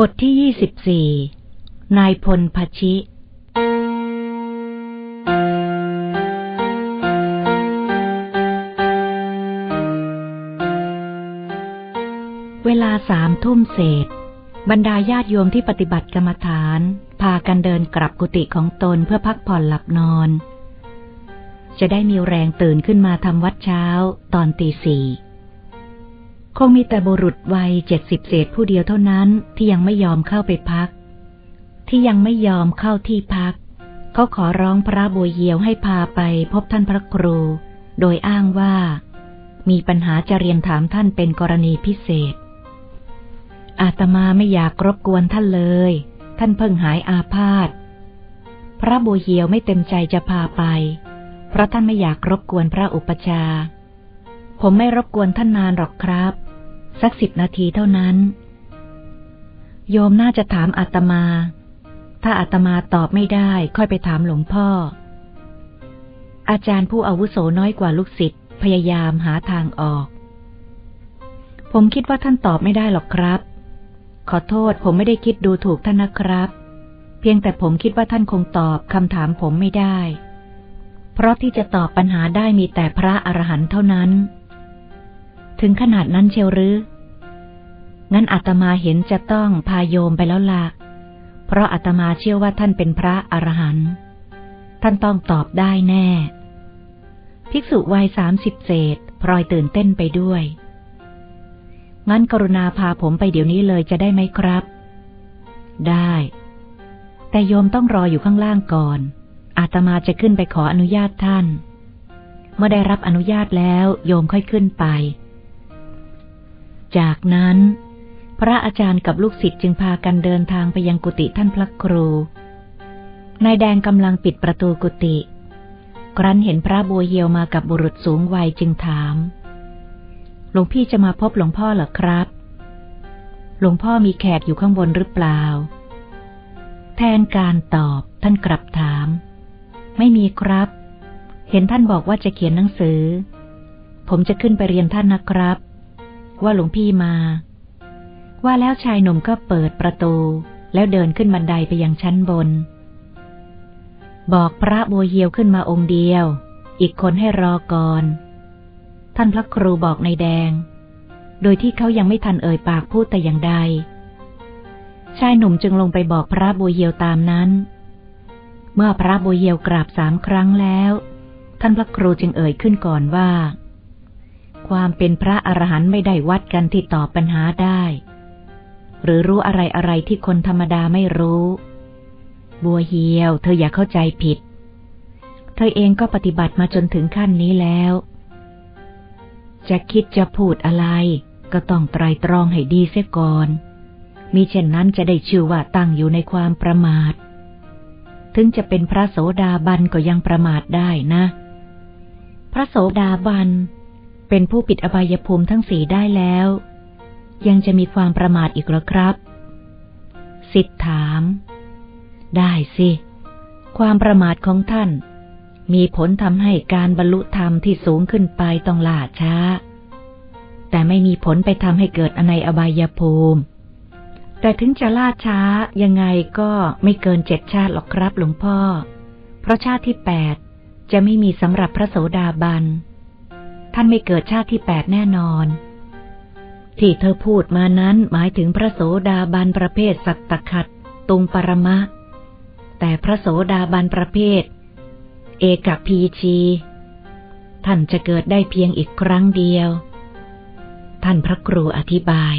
บทที่ยี่สิบสี่นายพลพชิ เวลาสามทุ่มเศษ บรรดาญาติโยมที่ปฏิบัติกรรมฐาน พากันเดินกลับกุฏิของตนเพื่อพักผ่อนหลับนอน จะได้มีแรงตื่นขึ้นมาทำวัดเช้าตอนตีสี่ คงมีแต่บุรุษวัยเจ็ดสิบเศษผู้เดียวเท่านั้นที่ยังไม่ยอมเข้าไปพัก ที่ยังไม่ยอมเข้าที่พัก เขาขอร้องพระบัวเยียวให้พาไปพบท่านพระครู โดยอ้างว่า มีปัญหาจะเรียนถามท่านเป็นกรณีพิเศษ อาตมาไม่อยากรบกวนท่านเลย ท่านเพิ่งหายอาพาธพระบัวเยียวไม่เต็มใจจะพาไป เพราะท่านไม่อยากรบกวนพระอุปชาผมไม่รบกวนท่านนานหรอกครับ สักสิบนาทีเท่านั้น โยมน่าจะถามอาตมา ถ้าอาตมาตอบไม่ได้ ค่อยไปถามหลวงพ่อ อาจารย์ผู้อาวุโสน้อยกว่าลูกศิษย์พยายามหาทางออก ผมคิดว่าท่านตอบไม่ได้หรอกครับ ขอโทษผมไม่ได้คิดดูถูกท่านนะครับ เพียงแต่ผมคิดว่าท่านคงตอบคำถามผมไม่ได้ เพราะที่จะตอบปัญหาได้มีแต่พระอรหันต์เท่านั้น ถึงขนาดนั้นเชียวหรือ งั้นอาตมาเห็นจะต้องพาโยมไปแล้วละเพราะอาตมาเชื่อว่าท่านเป็นพระอรหันต์ ท่านต้องตอบได้แน่ ภิกษุวัยสามสิบเศษพลอยตื่นเต้นไปด้วย งั้นกรุณาพาผมไปเดี๋ยวนี้เลยจะได้ไหมครับ ได้ แต่โยมต้องรออยู่ข้างล่างก่อน อาตมาจะขึ้นไปขออนุญาตท่าน เมื่อได้รับอนุญาตแล้วโยมค่อยขึ้นไป จากนั้น พระอาจารย์กับลูกศิษย์จึงพากันเดินทางไปยังกุฏิท่านพระครู นายแดงกำลังปิดประตูกุฏิครั้นเห็นพระบัวเหียวมากับบุรุษสูงวัยจึงถาม หลวงพี่จะมาพบหลวงพ่อเหรอครับ หลวงพ่อมีแขกอยู่ข้างบนหรือเปล่า แทนการตอบท่านกลับถาม ไม่มีครับ เห็นท่านบอกว่าจะเขียนหนังสือ ผมจะขึ้นไปเรียนท่านนะครับ ว่าหลวงพี่มา ว่าแล้วชายหนุ่มก็เปิดประตู แล้วเดินขึ้นบันไดไปยังชั้นบน บอกพระบัวเยียวขึ้นมาองค์เดียว อีกคนให้รอก่อน ท่านพระครูบอกในแดง โดยที่เขายังไม่ทันเอ่ยปากพูดแต่อย่างใด ชายหนุ่มจึงลงไปบอกพระบัวเยียวตามนั้น เมื่อพระบัวเยียวกราบสามครั้งแล้ว ท่านพระครูจึงเอ่ยขึ้นก่อนว่า ความเป็นพระอรหันต์ไม่ได้วัดกันที่ตอบปัญหาได้ หรือรู้อะไรอะไรที่คนธรรมดาไม่รู้ บัวเหียว เธออย่าเข้าใจผิด เธอเองก็ปฏิบัติมาจนถึงขั้นนี้แล้ว จะคิดจะพูดอะไร ก็ต้องไตรตรองให้ดีเสียก่อนมีเช่นนั้นจะได้ชื่อว่าตั้งอยู่ในความประมาท ถึงจะเป็นพระโสดาบันก็ยังประมาทได้นะ พระโสดาบัน เป็นผู้ปิดอบายภูมิทั้งสีได้แล้ว ยังจะมีความประมาทอีกหรอครับ สิทธถาม ได้สิ ความประมาทของท่าน มีผลทำให้การบรรลุธรรมที่สูงขึ้นไปต้องล่าช้า แต่ไม่มีผลไปทำให้เกิดอนัยอบายภูมิ แต่ถึงจะล่าช้ายังไงก็ไม่เกินเจ็ดชาติหรอกครับหลวงพ่อ เพราะชาติที่แปดจะไม่มีสำหรับพระโสดาบัน ท่านไม่เกิดชาติที่แปดแน่นอน ที่เธอพูดมานั้นหมายถึงพระโสดาบันประเภทสัตตขัดตุงปรมะ แต่พระโสดาบันประเภท เอกพีชี ท่านจะเกิดได้เพียงอีกครั้งเดียว ท่านพระครูอธิบาย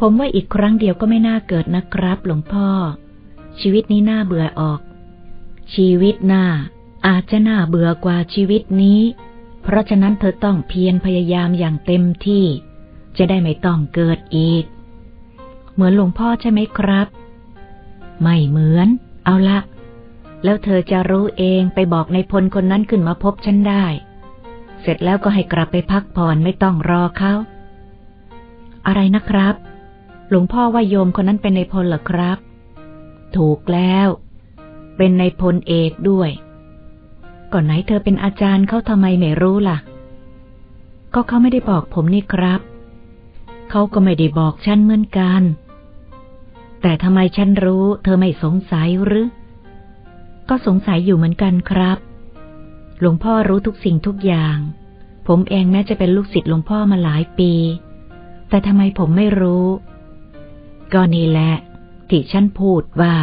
ผมว่าอีกครั้งเดียวก็ไม่น่าเกิดนะครับหลวงพ่อ ชีวิตนี้น่าเบื่อออก ชีวิตหน้าอาจจะน่าเบื่อกว่าชีวิตนี้ เพราะฉะนั้นเธอต้องเพียรพยายามอย่างเต็มที่ จะได้ไม่ต้องเกิดอีก เหมือนหลวงพ่อใช่ไหมครับ ไม่เหมือน เอาละ แล้วเธอจะรู้เองไปบอกในพลคนนั้นขึ้นมาพบฉันได้ เสร็จแล้วก็ให้กลับไปพักผ่อนไม่ต้องรอเขาอะไรนะครับ หลวงพ่อว่าโยมคนนั้นเป็นในพลเหรอครับ ถูกแล้ว เป็นในพลเอกด้วย ก่อนไหนเธอเป็นอาจารย์เขาทำไมไม่รู้ล่ะ ก็เขาไม่ได้บอกผมนี่ครับ เขาก็ไม่ได้บอกฉันเหมือนกัน แต่ทำไมฉันรู้ เธอไม่สงสัยหรือ ก็สงสัยอยู่เหมือนกันครับ หลวงพ่อรู้ทุกสิ่งทุกอย่าง ผมเองแม้จะเป็นลูกศิษย์หลวงพ่อมาหลายปี แต่ทำไมผมไม่รู้ ก็นี่แหละที่ฉันพูดว่า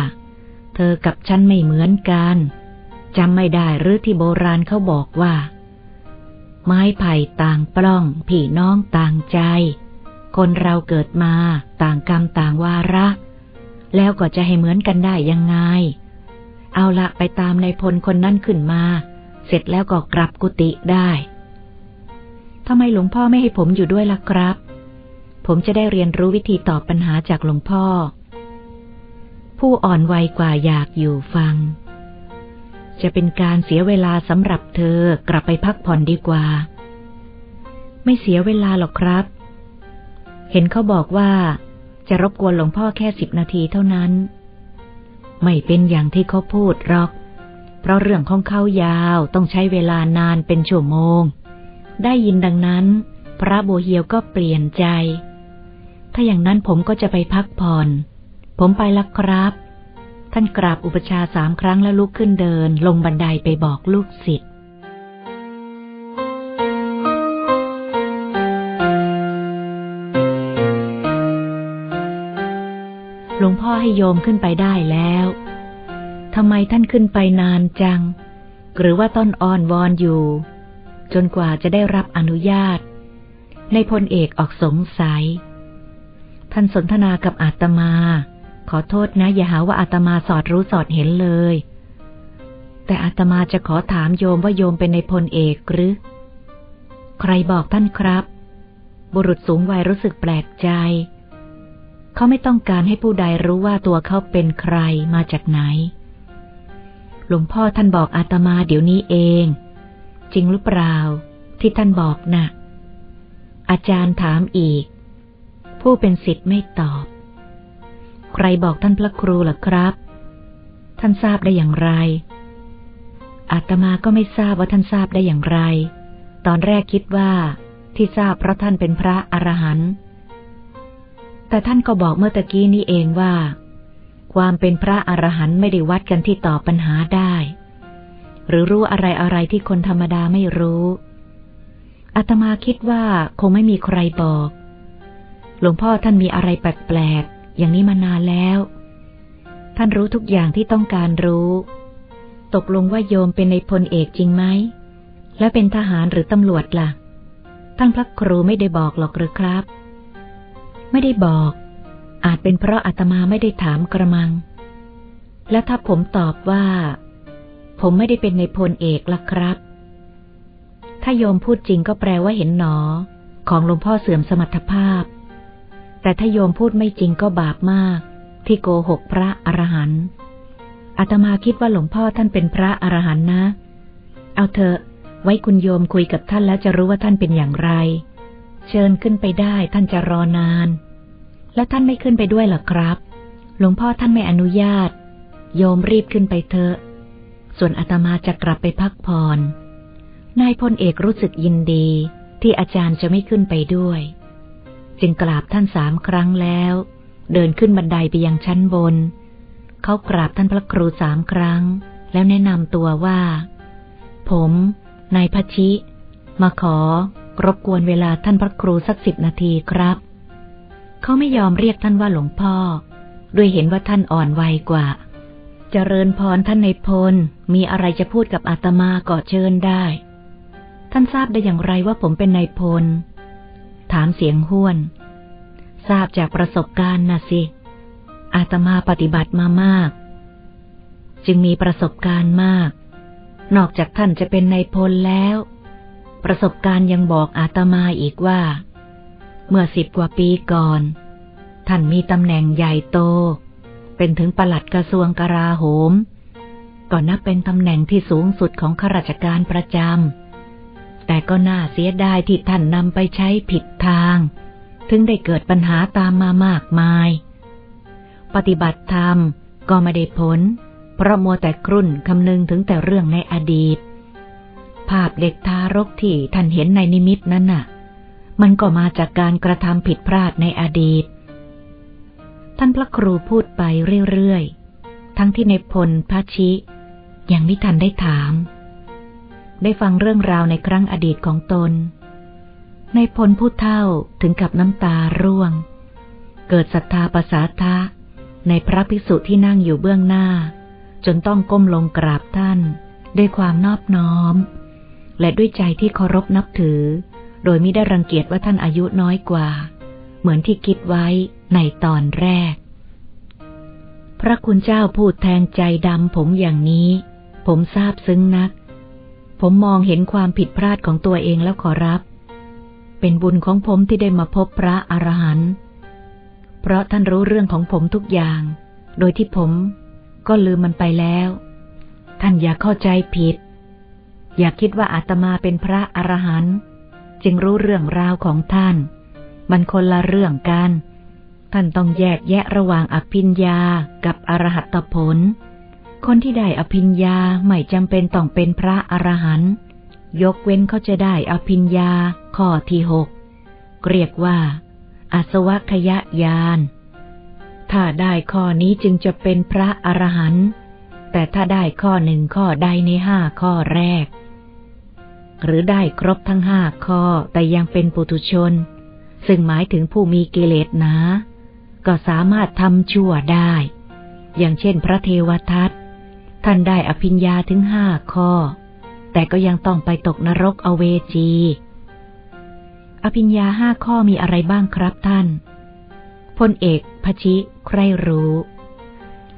เธอกับฉันไม่เหมือนกัน จำไม่ได้หรือที่โบราณเขาบอกว่า ไม้ไผ่ต่างปล้องพี่น้องต่างใจ คนเราเกิดมาต่างกรรมต่างวาระ แล้วก็จะให้เหมือนกันได้ยังไง เอาละไปตามในพลคนนั้นขึ้นมา เสร็จแล้วก็กลับกุฏิได้ทำไมหลวงพ่อไม่ให้ผมอยู่ด้วยล่ะครับ ผมจะได้เรียนรู้วิธีตอบปัญหาจากหลวงพ่อ ผู้อ่อนวัยกว่าอยากอยู่ฟัง จะเป็นการเสียเวลาสำหรับเธอกลับไปพักผ่อนดีกว่า ไม่เสียเวลาหรอกครับ เห็นเขาบอกว่า จะรบกวนหลวงพ่อแค่สิบนาทีเท่านั้น ไม่เป็นอย่างที่เขาพูดหรอก เพราะเรื่องของเขายาวต้องใช้เวลานานเป็นชั่วโมง ได้ยินดังนั้น พระโบเฮียวก็เปลี่ยนใจ ถ้าอย่างนั้นผมก็จะไปพักผ่อน ผมไปละครับ ท่านกราบอุปชาสามครั้งแล้วลุกขึ้นเดิน ลงบันไดไปบอกลูกศิษย์หลวงพ่อให้โยมขึ้นไปได้แล้วทำไมท่านขึ้นไปนานจัง หรือว่าต้นอ่อนวอนอยู่ จนกว่าจะได้รับอนุญาต ในพลเอกออกสงสัย ท่านสนทนากับอาตมา ขอโทษนะ อย่าหาว่าอาตมาสอดรู้สอดเห็นเลย แต่อาตมาจะขอถามโยมว่าโยมเป็นในพลเอกหรือ ใครบอกท่านครับ บุรุษสูงวัยรู้สึกแปลกใจ เขาไม่ต้องการให้ผู้ใดรู้ว่าตัวเขาเป็นใครมาจากไหน หลวงพ่อท่านบอกอาตมาเดี๋ยวนี้เอง จริงหรือเปล่า ที่ท่านบอกนะ่ะอาจารย์ถามอีก ผู้เป็นสิทธิ์ไม่ตอบ ใครบอกท่านพระครูล่ะครับ ท่านทราบได้อย่างไร อาตมาก็ไม่ทราบว่าท่านทราบได้อย่างไร ตอนแรกคิดว่า ที่ทราบเพราะท่านเป็นพระอรหันต์ แต่ท่านก็บอกเมื่อตะกี้นี้เองว่า ความเป็นพระอรหันต์ไม่ได้วัดกันที่ตอบปัญหาได้ หรือรู้อะไรอะไรที่คนธรรมดาไม่รู้อาตมาคิดว่าคงไม่มีใครบอก หลวงพ่อท่านมีอะไรแปลก อย่างนี้มานานแล้ว ท่านรู้ทุกอย่างที่ต้องการรู้ ตกลงว่าโยมเป็นในพลเอกจริงไหม และเป็นทหารหรือตำรวจละ่ะ ท่านพระครูไม่ได้บอกหรอกหรือครับ ไม่ได้บอก อาจเป็นเพราะอาตมาไม่ได้ถามกระมัง และถ้าผมตอบว่า ผมไม่ได้เป็นในพลเอกล่ะครับ ถ้าโยมพูดจริงก็แปลว่าเห็นหนอ ของหลวงพ่อเสื่อมสมรรถภาพ แต่ถ้าโยมพูดไม่จริงก็บาปมาก ที่โกหกพระอรหันต์อาตมาคิดว่าหลวงพ่อท่านเป็นพระอรหันต์นะ เอาเถอะ ไว้คุณโยมคุยกับท่านแล้วจะรู้ว่าท่านเป็นอย่างไร เชิญขึ้นไปได้ท่านจะรอนาน แล้วท่านไม่ขึ้นไปด้วยหรอครับ หลวงพ่อท่านไม่อนุญาต โยมรีบขึ้นไปเถอะ ส่วนอาตมาจะกลับไปพักผ่อนนายพลเอกรู้สึกยินดีที่อาจารย์จะไม่ขึ้นไปด้วย จึงกราบท่านสามครั้งแล้ว เดินขึ้นบันไดไปยังชั้นบน เขากราบท่านพระครูสามครั้ง แล้วแนะนำตัวว่า ผมนายพชิ มาขอรบกวนเวลาท่านพระครูสักสิบนาทีครับ เขาไม่ยอมเรียกท่านว่าหลวงพ่อ ด้วยเห็นว่าท่านอ่อนวัยกว่าจเจริญพรท่านในพล มีอะไรจะพูดกับอาตมาก็เชิญได้ ท่านทราบได้อย่างไรว่าผมเป็นนายพล ถามเสียงห้วน ทราบจากประสบการณ์นะสิ อาตมาปฏิบัติมามาก จึงมีประสบการณ์มาก นอกจากท่านจะเป็นในพลแล้ว ประสบการณ์ยังบอกอาตมาอีกว่า เมื่อสิบกว่าปีก่อน ท่านมีตำแหน่งใหญ่โต เป็นถึงประหลัดกระทรวงกลาโหมก่อนนับเป็นตำแหน่งที่สูงสุดของข้าราชการประจำ แต่ก็น่าเสียดายที่ท่านนำไปใช้ผิดทาง ถึงได้เกิดปัญหาตามมามากมาย ปฏิบัติธรรมก็ไม่ได้ผล เพราะมัวแต่ครุ่นคำนึงถึงแต่เรื่องในอดีต ภาพเด็กทารกที่ท่านเห็นในนิมิตนั้นน่ะ มันก็มาจากการกระทำผิดพลาดในอดีต ท่านพระครูพูดไปเรื่อยๆ ทั้งที่ในพลพระชิ ยังไม่ทันได้ถาม ได้ฟังเรื่องราวในครั้งอดีตของตน ในพลผู้เท่าถึงกับน้ำตาร่วง เกิดศรัทธาประสาทะ ในพระภิกษุที่นั่งอยู่เบื้องหน้า จนต้องก้มลงกราบท่าน ด้วยความนอบน้อม และด้วยใจที่เคารพนับถือ โดยไม่ได้รังเกียจว่าท่านอายุน้อยกว่า เหมือนที่คิดไว้ในตอนแรก พระคุณเจ้าพูดแทงใจดำผมอย่างนี้ ผมทราบซึ้งนัก ผมมองเห็นความผิดพลาดของตัวเองแล้วขอรับ เป็นบุญของผมที่ได้มาพบพระอรหันต์เพราะท่านรู้เรื่องของผมทุกอย่าง โดยที่ผมก็ลืมมันไปแล้ว ท่านอย่าเข้าใจผิด อย่าคิดว่าอาตมาเป็นพระอรหันต์จึงรู้เรื่องราวของท่าน มันคนละเรื่องกัน ท่านต้องแยกแยะระหว่างอภิญญากับอรหัตผล คนที่ได้อภิญญาไม่จำเป็นต้องเป็นพระอรหันต์ยกเว้นเขาจะได้อภิญญาข้อที่หกเรียกว่าอาสวัคยญาณถ้าได้ข้อนี้จึงจะเป็นพระอรหันต์แต่ถ้าได้ข้อหนึ่งข้อใดในห้าข้อแรก หรือได้ครบทั้งห้าข้อแต่ยังเป็นปุถุชน ซึ่งหมายถึงผู้มีกิเลสหนา ก็สามารถทำชั่วได้ อย่างเช่นพระเทวทัต ท่านได้อภิญญาถึงห้าข้อ แต่ก็ยังต้องไปตกนรกอเวจี อภิญญาห้าข้อมีอะไรบ้างครับท่านพลเอกพชิใครรู้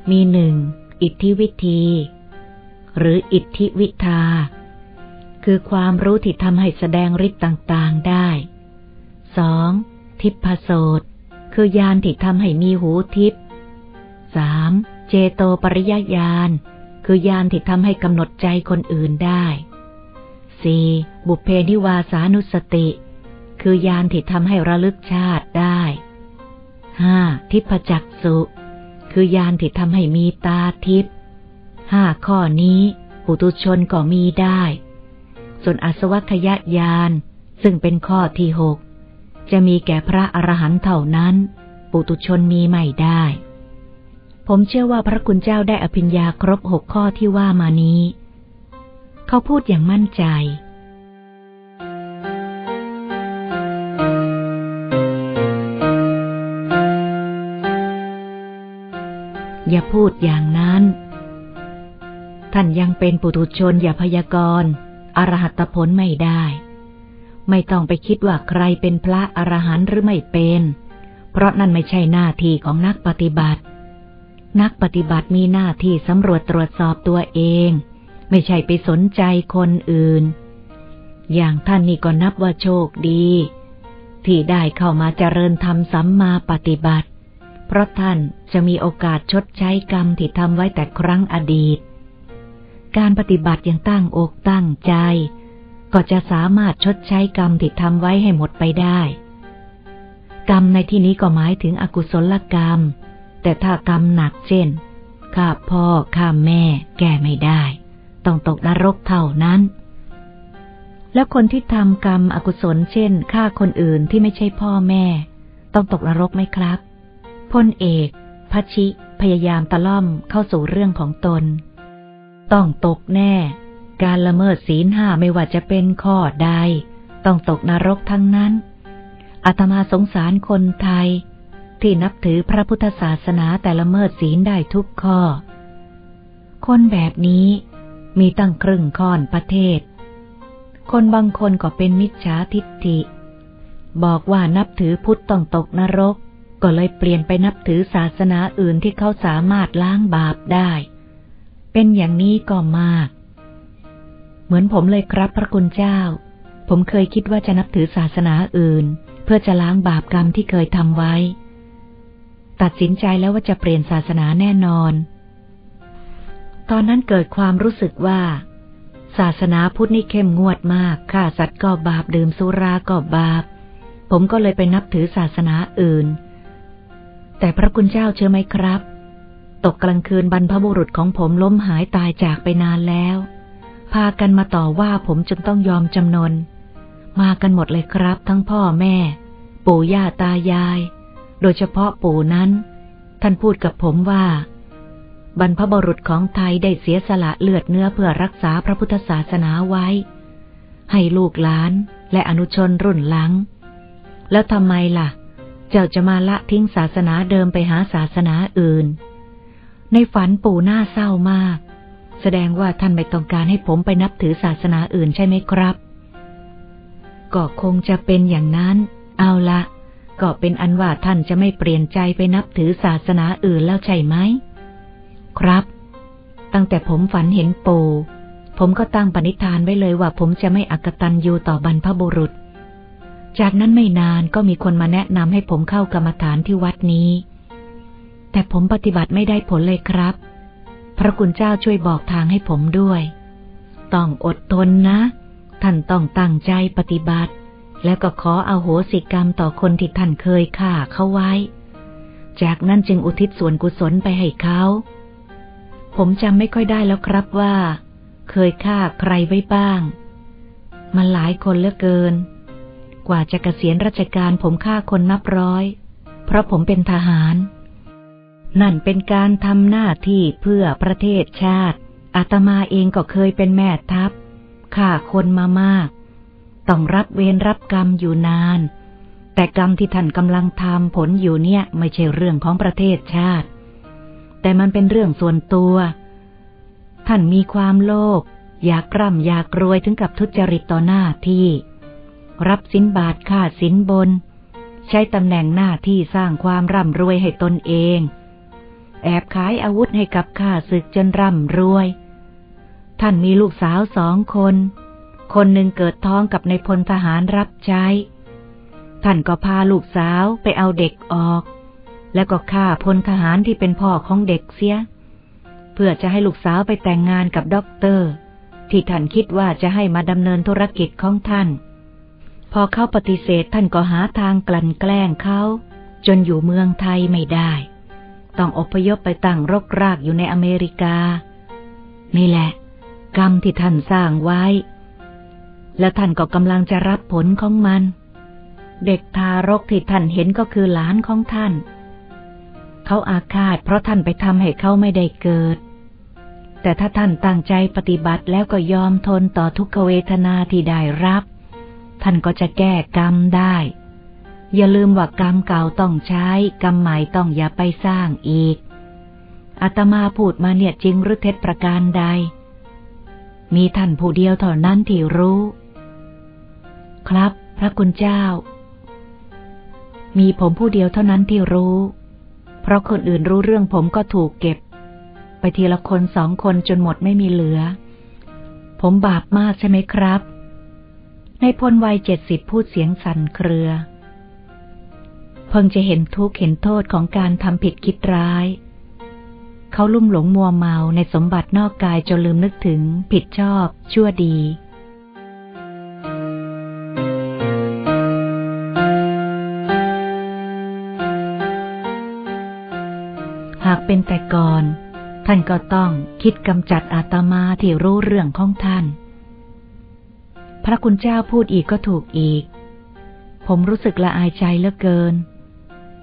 มีหนึ่งอิทธิวิธี หรืออิทธิวิทา คือความรู้ที่ทำให้แสดงฤทธิ์ต่างๆได้สองทิพโสตคือยานที่ทำให้มีหูทิพสามเจโตปริยญาณ คือยานที่ทำให้กำหนดใจคนอื่นได้สี่บุพเพนิวาสานุสติ คือยานที่ทำให้ระลึกชาติได้ห้าทิพจักสุ คือยานที่ทำให้มีตาทิพห้าข้อนี้ปุตุชนก็มีได้ ส่วนอสวัคยญาณซึ่งเป็นข้อที่หกจะมีแก่พระอรหันต์เท่านั้น ปุตุชนมีไม่ได้ ผมเชื่อว่าพระคุณเจ้าได้อภิญญาครบหกข้อที่ว่ามานี้ เขาพูดอย่างมั่นใจ อย่าพูดอย่างนั้น ท่านยังเป็นปุถุชนอย่าพยากรณ์อรหัตผลไม่ได้ ไม่ต้องไปคิดว่าใครเป็นพระอรหันต์หรือไม่เป็น เพราะนั่นไม่ใช่หน้าที่ของนักปฏิบัติ นักปฏิบัติมีหน้าที่สำรวจตรวจสอบตัวเอง ไม่ใช่ไปสนใจคนอื่น อย่างท่านนี่ก็นับว่าโชคดี ที่ได้เข้ามาเจริญธรรมสัมมาปฏิบัติ เพราะท่านจะมีโอกาสชดใช้กรรมที่ทำไว้แต่ครั้งอดีต การปฏิบัติยังตั้งอกตั้งใจ ก็จะสามารถชดใช้กรรมที่ทำไว้ให้หมดไปได้ กรรมในที่นี้ก็หมายถึงอกุศลกรรม แต่ถ้ากรรมหนักเช่นฆ่าพ่อฆ่าแม่แก้ไม่ได้ ต้องตกนรกเท่านั้น แล้วคนที่ทำกรรมอกุศลเช่นฆ่าคนอื่นที่ไม่ใช่พ่อแม่ ต้องตกนรกไหมครับพลเอกพชิ พยายามตะล่อมเข้าสู่เรื่องของตน ต้องตกแน่ การละเมิดศีลห้าไม่ว่าจะเป็นข้อใด ต้องตกนรกทั้งนั้นอาตมาสงสารคนไทย ที่นับถือพระพุทธศาสนาแต่ละเมิดศีลได้ทุกข้อ คนแบบนี้มีตั้งครึ่งค่อนประเทศ คนบางคนก็เป็นมิจฉาทิฏฐิ บอกว่านับถือพุทธต้องตกนรก ก็เลยเปลี่ยนไปนับถือศาสนาอื่นที่เขาสามารถล้างบาปได้ เป็นอย่างนี้ก็มาก เหมือนผมเลยครับพระคุณเจ้า ผมเคยคิดว่าจะนับถือศาสนาอื่น เพื่อจะล้างบาปกรรมที่เคยทำไว้ ตัดสินใจแล้วว่าจะเปลี่ยนศาสนาแน่นอน ตอนนั้นเกิดความรู้สึกว่า ศาสนาพุทธนี่เข้มงวดมากฆ่าสัตว์ก็บาปดื่มสุราก็บาป ผมก็เลยไปนับถือศาสนาอื่น แต่พระคุณเจ้าเชื่อไหมครับ ตกกลางคืนบรรพบุรุษของผมล้มหายตายจากไปนานแล้ว พากันมาต่อว่าผมจนต้องยอมจำนน มากันหมดเลยครับ ทั้งพ่อแม่ ปู่ย่าตายาย โดยเฉพาะปู่นั้น ท่านพูดกับผมว่า บรรพบุรุษของไทยได้เสียสละเลือดเนื้อเพื่อรักษาพระพุทธศาสนาไว้ ให้ลูกหลานและอนุชนรุ่นหลัง แล้วทำไมล่ะ เจ้าจะมาละทิ้งศาสนาเดิมไปหาศาสนาอื่น ในฝันปู่หน่าเศร้ามาก แสดงว่าท่านไม่ต้องการให้ผมไปนับถือศาสนาอื่นใช่ไหมครับ ก็คงจะเป็นอย่างนั้น เอาละ ก็เป็นอันว่าท่านจะไม่เปลี่ยนใจไปนับถือศาสนาอื่นแล้วใช่ไหม ครับ ตั้งแต่ผมฝันเห็นปูผมก็ตั้งปณิธานไว้เลยว่าผมจะไม่อักตันยูต่อบรรพบุรุษ จากนั้นไม่นานก็มีคนมาแนะนำให้ผมเข้ากรรมฐานที่วัดนี้ แต่ผมปฏิบัติไม่ได้ผลเลยครับ พระคุณเจ้าช่วยบอกทางให้ผมด้วย ต้องอดทนนะ ท่านต้องตั้งใจปฏิบัติ แล้วก็ขอเอาโหสิกรรมต่อคนที่ท่านเคยฆ่าเขาไว้ จากนั้นจึงอุทิศส่วนกุศลไปให้เขา ผมจำไม่ค่อยได้แล้วครับว่า เคยฆ่าใครไว้บ้าง มันหลายคนเหลือเกิน กว่าจะกะเกษียณราชการผมฆ่าคนนับร้อย เพราะผมเป็นทหาร นั่นเป็นการทำหน้าที่เพื่อประเทศชาติอาตมาเองก็เคยเป็นแม่ทัพฆ่าคนมามาก ต้องรับเวรรับกรรมอยู่นาน แต่กรรมที่ท่านกำลังทำผลอยู่เนี่ยไม่ใช่เรื่องของประเทศชาติ แต่มันเป็นเรื่องส่วนตัว ท่านมีความโลภอยากร่ำอยากรวยถึงกับทุจริตต่อหน้าที่ รับสินบาทค่าสินบน ใช้ตำแหน่งหน้าที่สร้างความร่ำรวยให้ตนเอง แอบขายอาวุธให้กับข้าศึกจนร่ำรวย ท่านมีลูกสาวสองคน คนหนึ่งเกิดท้องกับในพลทหารรับใช้ ท่านก็พาลูกสาวไปเอาเด็กออก แล้วก็ฆ่าพลทหารที่เป็นพ่อของเด็กเสีย เพื่อจะให้ลูกสาวไปแต่งงานกับด็อกเตอร์ ที่ท่านคิดว่าจะให้มาดำเนินธุรกิจของท่าน พอเขาปฏิเสธท่านก็หาทางกลั่นแกล้งเขา จนอยู่เมืองไทยไม่ได้ ต้องอพยพไปตั้งรกรากอยู่ในอเมริกา นี่แหละ กรรมที่ท่านสร้างไว้ และท่านก็กำลังจะรับผลของมัน เด็กทารกที่ท่านเห็นก็คือหลานของท่าน เขาอาฆาตเพราะท่านไปทำให้เขาไม่ได้เกิด แต่ถ้าท่านตั้งใจปฏิบัติแล้วก็ยอมทนต่อทุกขเวทนาที่ได้รับ ท่านก็จะแก้กรรมได้ อย่าลืมว่ากรรมเก่าต้องใช้ กรรมใหม่ต้องอย่าไปสร้างอีกอาตมาพูดมาเนี่ยจริงหรือเท็จประการใด มีท่านผู้เดียวเท่านั้นที่รู้ ครับ พระคุณเจ้า มีผมผู้เดียวเท่านั้นที่รู้ เพราะคนอื่นรู้เรื่องผมก็ถูกเก็บ ไปทีละคนสองคนจนหมดไม่มีเหลือ ผมบาปมากใช่ไหมครับ ในพลวัยเจ็ดสิบพูดเสียงสั่นเครือ เพิ่งจะเห็นทุกข์เห็นโทษของการทำผิดคิดร้ายเขาลุ่มหลงมัวเมาในสมบัตินอกกายจนลืมนึกถึง ผิดชอบ ชั่วดีากเป็นแต่ก่อน ท่านก็ต้องคิดกำจัดอาตมาที่รู้เรื่องของท่าน พระคุณเจ้าพูดอีกก็ถูกอีก ผมรู้สึกละอายใจเหลือเกิน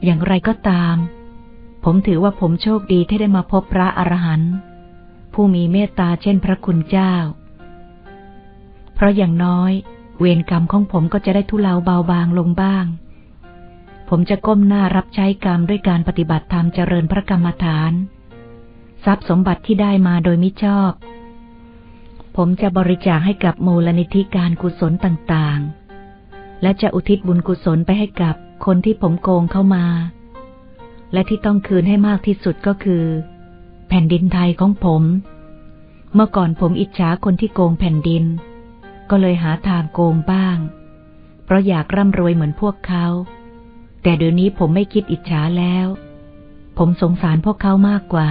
อย่างไรก็ตาม ผมถือว่าผมโชคดีที่ได้มาพบพระอรหันต์ผู้มีเมตตาเช่นพระคุณเจ้า เพราะอย่างน้อย เวรกรรมของผมก็จะได้ทุเลาเบาบางลงบ้าง ผมจะก้มหน้ารับใช้กรรมด้วยการปฏิบัติธรรมเจริญพระกรรมฐาน ทรัพย์สมบัติที่ได้มาโดยมิชอบ ผมจะบริจาคให้กับมูลนิธิการกุศลต่างๆ และจะอุทิศบุญกุศลไปให้กับคนที่ผมโกงเข้ามา และที่ต้องคืนให้มากที่สุดก็คือ แผ่นดินไทยของผม เมื่อก่อนผมอิจฉาคนที่โกงแผ่นดิน ก็เลยหาทางโกงบ้าง เพราะอยากร่ำรวยเหมือนพวกเขา แต่เดี๋ยวนี้ผมไม่คิดอิจฉาแล้ว ผมสงสารพวกเขามากกว่า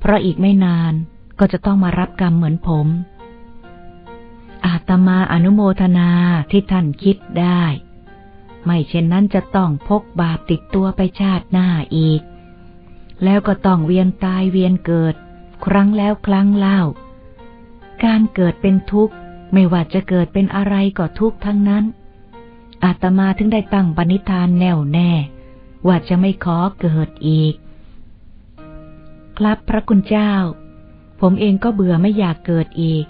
เพราะอีกไม่นานก็จะต้องมารับกรรมเหมือนผม อาตมาอนุโมทนาที่ท่านคิดได้ ไม่เช่นนั้นจะต้องพกบาปติดตัวไปชาติหน้าอีก แล้วก็ต้องเวียนตายเวียนเกิด ครั้งแล้วครั้งเล่า การเกิดเป็นทุกข์ ไม่ว่าจะเกิดเป็นอะไรก็ทุกข์ทั้งนั้น อาตมาถึงได้ตั้งปณิธานแน่วแน่ ว่าจะไม่ขอเกิดอีก ครับพระคุณเจ้า ผมเองก็เบื่อไม่อยากเกิดอีก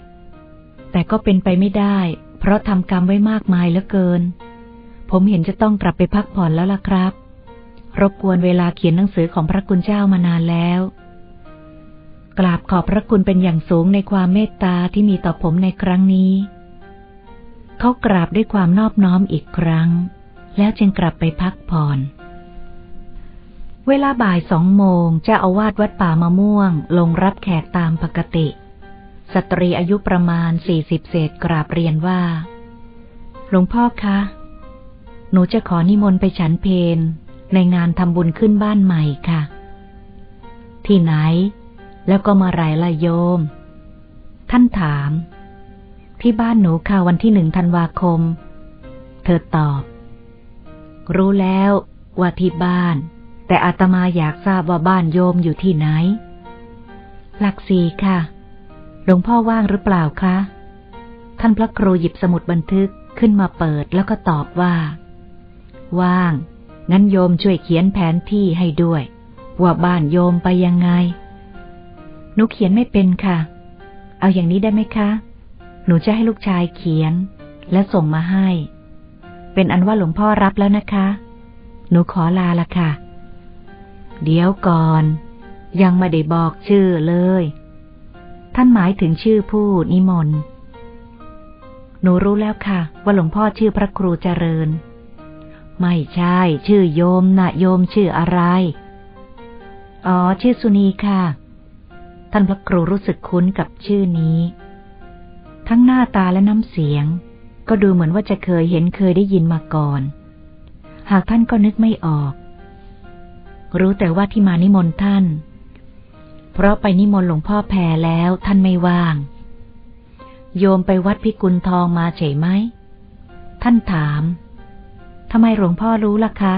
แต่ก็เป็นไปไม่ได้ เพราะทำกรรมไว้มากมายเหลือเกิน ผมเห็นจะต้องกลับไปพักผ่อนแล้วล่ะครับ รบกวนเวลาเขียนหนังสือของพระคุณเจ้ามานานแล้วกราบขอบพระคุณเป็นอย่างสูงในความเมตตาที่มีต่อผมในครั้งนี้ เขากราบด้วยความนอบน้อมอีกครั้ง แล้วจึงกลับไปพักผ่อน เวลาบ่ายสองโมงเจ้าอาวาสวัดป่ามะม่วง ลงรับแขกตามปกติ สตรีอายุประมาณสี่สิบเศษกราบเรียนว่า หลวงพ่อคะ หนูจะขอนิมนต์ไปฉันเพนในงานทำบุญขึ้นบ้านใหม่ค่ะ ที่ไหน แล้วก็มาไรละโยม ท่านถาม ที่บ้านหนูค่ะวันที่หนึ่งธันวาคม เธอตอบ รู้แล้วว่าที่บ้าน แต่อาตมาอยากทราบว่าบ้านโยมอยู่ที่ไหน หลักสี่ค่ะ หลวงพ่อว่างหรือเปล่าคะ ท่านพระครูหยิบสมุดบันทึกขึ้นมาเปิดแล้วก็ตอบว่า ว่าง งั้นโยมช่วยเขียนแผนที่ให้ด้วย ว่าบ้านโยมไปยังไง หนูเขียนไม่เป็นค่ะ เอาอย่างนี้ได้ไหมคะ หนูจะให้ลูกชายเขียน และส่งมาให้ เป็นอันว่าหลวงพ่อรับแล้วนะคะ หนูขอลาละค่ะ เดี๋ยวก่อน ยังไม่ได้บอกชื่อเลย ท่านหมายถึงชื่อผู้นิมนต์ หนูรู้แล้วค่ะ ว่าหลวงพ่อชื่อพระครูเจริญ ไม่ใช่ ชื่อโยมนะโยมชื่ออะไร อ๋อ ชื่อสุนีค่ะ ท่านพระครูรู้สึกคุ้นกับชื่อนี้ ทั้งหน้าตาและน้ำเสียง ก็ดูเหมือนว่าจะเคยเห็นเคยได้ยินมาก่อน หากท่านก็นึกไม่ออก รู้แต่ว่าที่มานิมนต์ท่าน เพราะไปนิมนต์หลวงพ่อแพรแล้วท่านไม่ว่าง โยมไปวัดพิกุลทองมาเฉยไหม ท่านถามทำไมหลวงพ่อรู้ล่ะคะ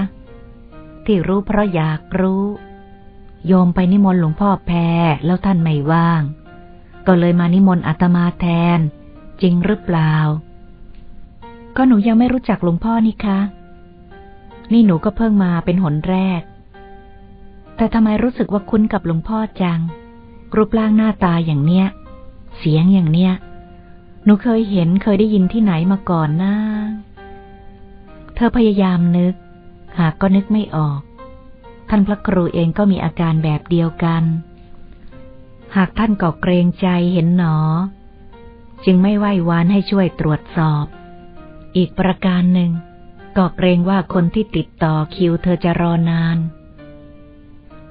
ที่รู้เพราะอยากรู้ โยมไปนิมนต์หลวงพ่อแพรแล้วท่านไม่ว่าง ก็เลยมานิมนต์อาตมาแทน จริงหรือเปล่า ก็หนูยังไม่รู้จักหลวงพ่อนี่คะ นี่หนูก็เพิ่งมาเป็นหนแรก แต่ทำไมรู้สึกว่าคุ้นกับหลวงพ่อจัง รูปร่างหน้าตาอย่างเนี้ย เสียงอย่างเนี้ย หนูเคยเห็นเคยได้ยินที่ไหนมาก่อนนะเธอพยายามนึก หากก็นึกไม่ออก ท่านพระครูเองก็มีอาการแบบเดียวกัน หากท่านก็เกรงใจเห็นหนอ จึงไม่ไหว้วานให้ช่วยตรวจสอบ อีกประการหนึ่ง ก็เกรงว่าคนที่ติดต่อคิวเธอจะรอนาน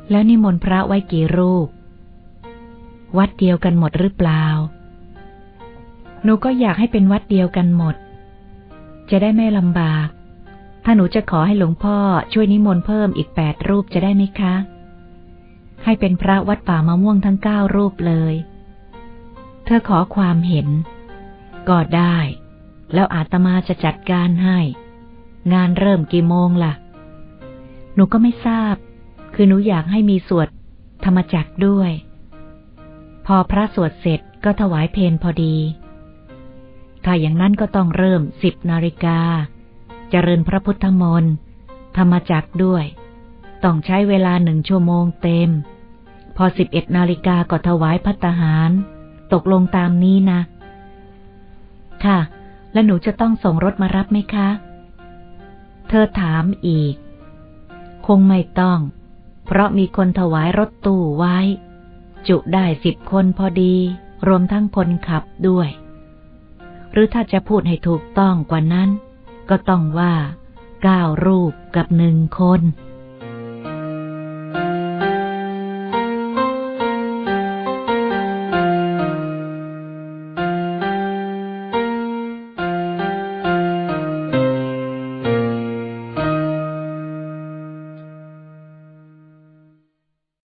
แล้วนิมนต์พระไว้กี่รูป วัดเดียวกันหมดหรือเปล่า หนูก็อยากให้เป็นวัดเดียวกันหมด จะได้ไม่ลำบาก ถ้าหนูจะขอให้หลวงพ่อช่วยนิมนต์เพิ่มอีกแปดรูปจะได้ไหมคะ ให้เป็นพระวัดป่ามะม่วงทั้งเก้ารูปเลย เธอขอความเห็น ก็ได้ แล้วอาตมาจะจัดการให้ งานเริ่มกี่โมงล่ะ หนูก็ไม่ทราบ คือหนูอยากให้มีสวดธรรมจักด้วย พอพระสวดเสร็จก็ถวายเพนพอดี ถ้าอย่างนั้นก็ต้องเริ่มสิบนาฬิกาเจริญพระพุทธมนต์ธรรมจักด้วย ต้องใช้เวลาหนึ่งชั่วโมงเต็ม พอสิบเอ็ดนาฬิกาก็ถวายพัตหาร ตกลงตามนี้นะ ค่ะ และหนูจะต้องส่งรถมารับไหมคะ เธอถามอีก คงไม่ต้อง เพราะมีคนถวายรถตู้ไว้ จุได้สิบคนพอดี รวมทั้งคนขับด้วย หรือถ้าจะพูดให้ถูกต้องกว่านั้น ก็ต้องว่าเก้ารูปกับหนึ่งคน